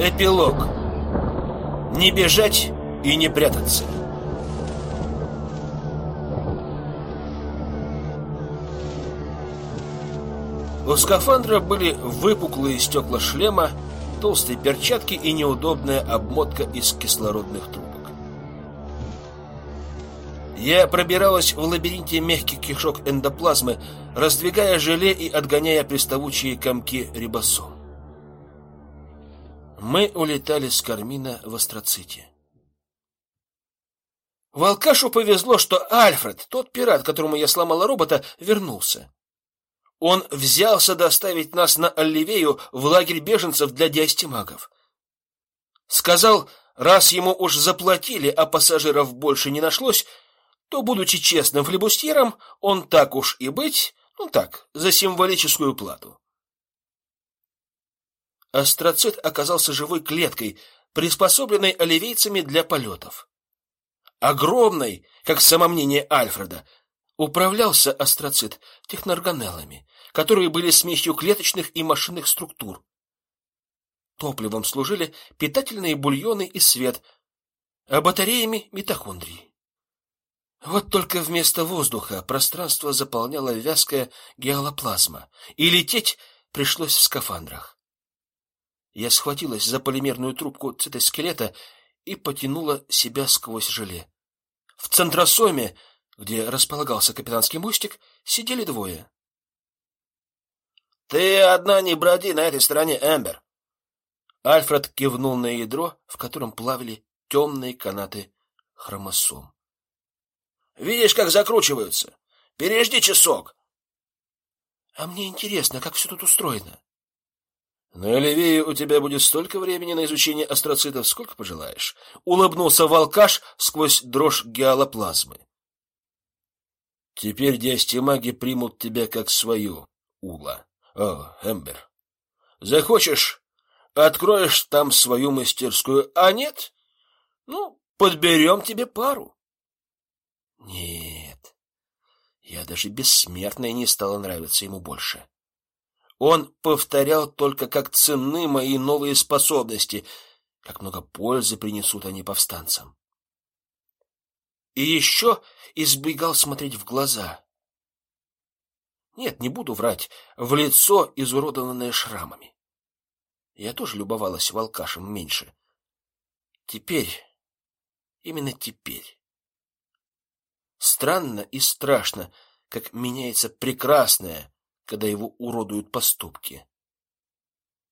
Эпилог. Не бежать и не прятаться. У скафандра были выпуклые стекла шлема, толстые перчатки и неудобная обмотка из кислородных трубок. Я пробиралась в лабиринте мягких кишок эндоплазмы, раздвигая желе и отгоняя приставучие комки рибосом. Мы улетали с Кармина в Астроците. Волкашу повезло, что Альфред, тот пират, которому я сломала робота, вернулся. Он взялся доставить нас на Оливею в лагерь беженцев для диастемагов. Сказал, раз ему уж заплатили, а пассажиров больше не нашлось, то, будучи честным флебустьером, он так уж и быть, ну так, за символическую плату. Астроцит оказался живой клеткой, приспособленной оливейцами для полетов. Огромной, как самомнение Альфреда, управлялся астроцит технорганеллами, которые были смесью клеточных и машинных структур. Топливом служили питательные бульоны и свет, а батареями митохондрии. Вот только вместо воздуха пространство заполняла вязкая геолоплазма, и лететь пришлось в скафандрах. Я схватилась за полимерную трубку цитоскелета и потянула себя сквозь желе. В центросоме, где располагался капитанский мостик, сидели двое. Ты одна не броди на этой стороне, Эмбер. Альфред кивнул на ядро, в котором плавали темные канаты хромосом. Видишь, как закручиваются? Пережди часок. А мне интересно, как все тут устроено. На Оливее у тебя будет столько времени на изучение астроцитов, сколько пожелаешь, улыбнулся волкаш сквозь дрожь геолоплазмы. Теперь диастемаги примут тебя как свою, Ула. О, Эмбер. Захочешь, откроешь там свою мастерскую, а нет? Ну, подберем тебе пару. Нет. Я даже бессмертная не стала нравиться ему больше. Он повторял только, как ценны мои новые способности, как много пользы принесут они повстанцам. И еще избегал смотреть в глаза. Нет, не буду врать, в лицо, изуродованное шрамами. Я тоже любовалась волкашем меньше. Теперь, именно теперь. Странно и страшно, как меняется прекрасное, когда его уродуют поступки.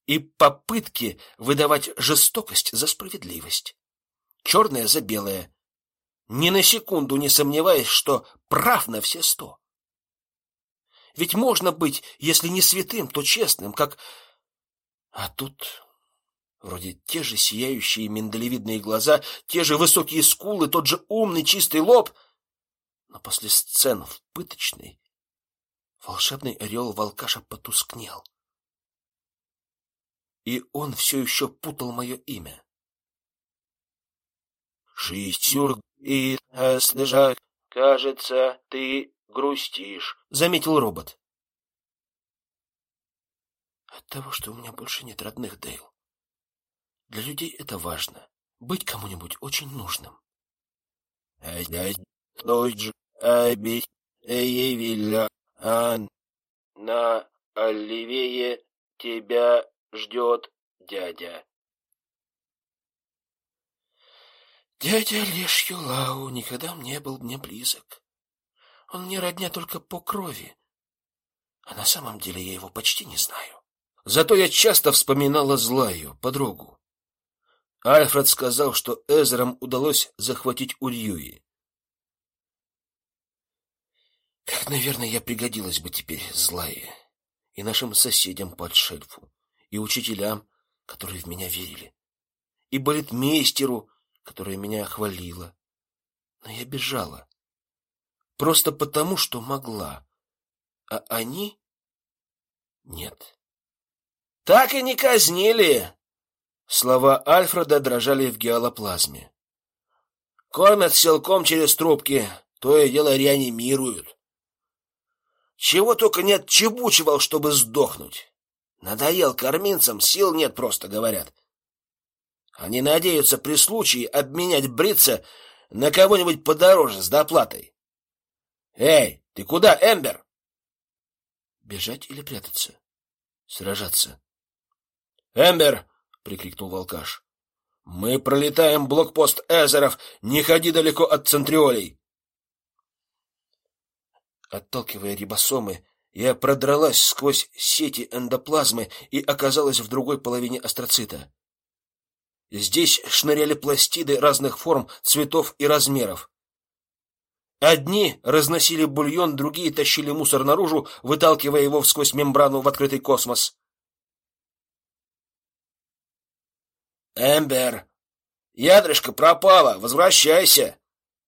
И попытки выдавать жестокость за справедливость. Черное за белое. Ни на секунду не сомневаясь, что прав на все сто. Ведь можно быть, если не святым, то честным, как... А тут вроде те же сияющие миндалевидные глаза, те же высокие скулы, тот же умный чистый лоб. Но после сцен в пыточной волшебный орел волкаша потускнел. И он все еще путал мое имя. Шестюр и слежак, кажется, ты грустишь, заметил робот. От того, что у меня больше нет родных, Дейл. Для людей это важно быть кому-нибудь очень нужным. Здесь тоже обещ явила Ан, на Оливее тебя ждет дядя. Дядя Леш Юлау никогда не был мне близок. Он мне родня только по крови. А на самом деле я его почти не знаю. Зато я часто вспоминала злаю подругу. Альфред сказал, что Эзерам удалось захватить Ульюи. Как, наверное, я пригодилась бы теперь злая и нашим соседям под шельфу, и учителям, которые в меня верили, и балетмейстеру, которая меня хвалила. Но я бежала. Просто потому, что могла. А они нет. Так и не казнили. Слова Альфреда дрожали в геолоплазме. Кормят силком через трубки, то и дело реанимируют. Чего только не отчебучивал, чтобы сдохнуть. Надоел корминцам, сил нет просто, говорят. Они надеются при случае обменять Брица на кого-нибудь подороже с доплатой. Эй, ты куда, Эмбер? Бежать или прятаться? Сражаться. Эмбер, прикрикнул Волкаш. Мы пролетаем блокпост Эзеров, не ходи далеко от центриолей. Отталкивая рибосомы, я продралась сквозь сети эндоплазмы и оказалась в другой половине астроцита. Здесь шныряли пластиды разных форм, цветов и размеров. Одни разносили бульон, другие тащили мусор наружу, выталкивая его сквозь мембрану в открытый космос. Эмбер, ядрышко пропало, возвращайся,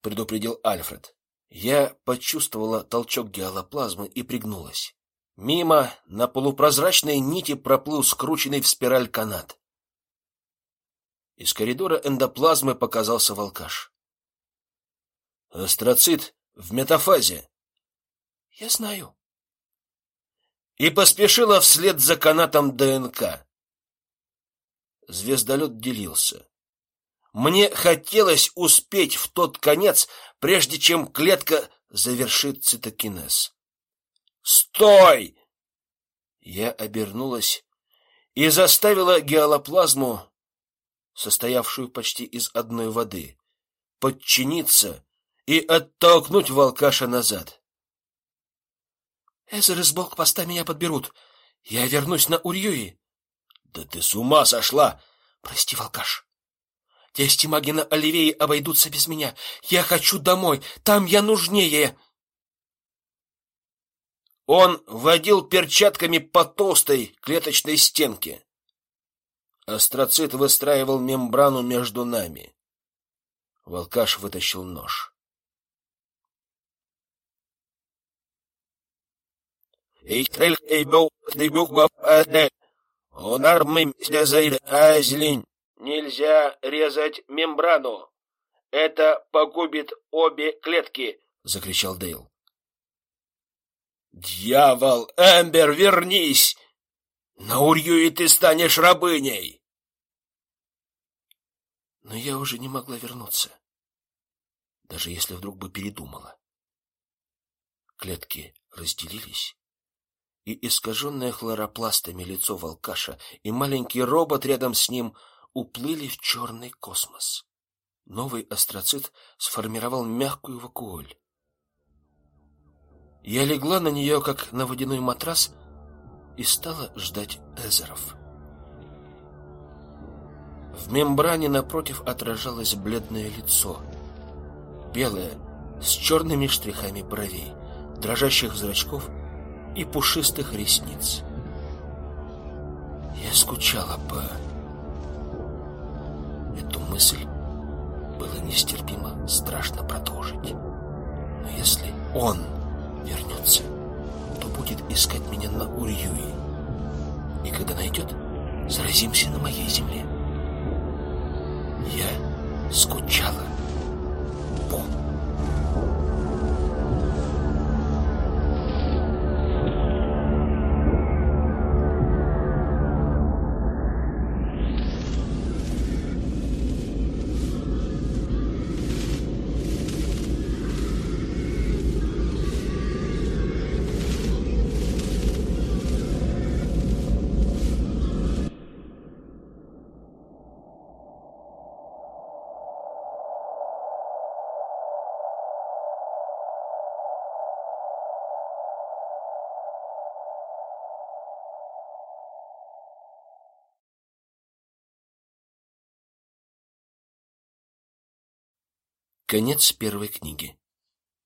предупредил Альфред. Я почувствовала толчок геолоплазмы и пригнулась. Мимо на полупрозрачной нити проплыл скрученный в спираль канат. Из коридора эндоплазмы показался волкаш. Астроцит в метафазе. Я знаю. И поспешила вслед за канатом ДНК. Звездолет делился. Мне хотелось успеть в тот конец, прежде чем клетка завершит цитокинез. Стой! Я обернулась и заставила геолоплазму, состоявшую почти из одной воды, подчиниться и оттолкнуть волкаша назад. Эзер из блокпоста меня подберут. Я вернусь на Урьюи. Да ты с ума сошла! Прости, волкаш. Те маги на Оливее обойдутся без меня. Я хочу домой. Там я нужнее. Он водил перчатками по толстой клеточной стенке. Астроцит выстраивал мембрану между нами. Волкаш вытащил нож. Ich tril ei bou, die бух баф аде. Нельзя резать мембрану. Это погубит обе клетки, закричал Дейл. Дьявол, Эмбер, вернись! На Урью ты станешь рабыней. Но я уже не могла вернуться, даже если вдруг бы передумала. Клетки разделились, и искаженное хлоропластами лицо волкаша и маленький робот рядом с ним уплыли в черный космос. Новый астроцит сформировал мягкую вакуоль. Я легла на нее, как на водяной матрас, и стала ждать Эзеров. В мембране напротив отражалось бледное лицо, белое, с черными штрихами бровей, дрожащих зрачков и пушистых ресниц. Я скучала по мысль было нестерпимо страшно продолжить. Но если он вернется, то будет искать меня на Урьюи. И когда найдет, заразимся на моей земле. Я скучала по Конец первой книги.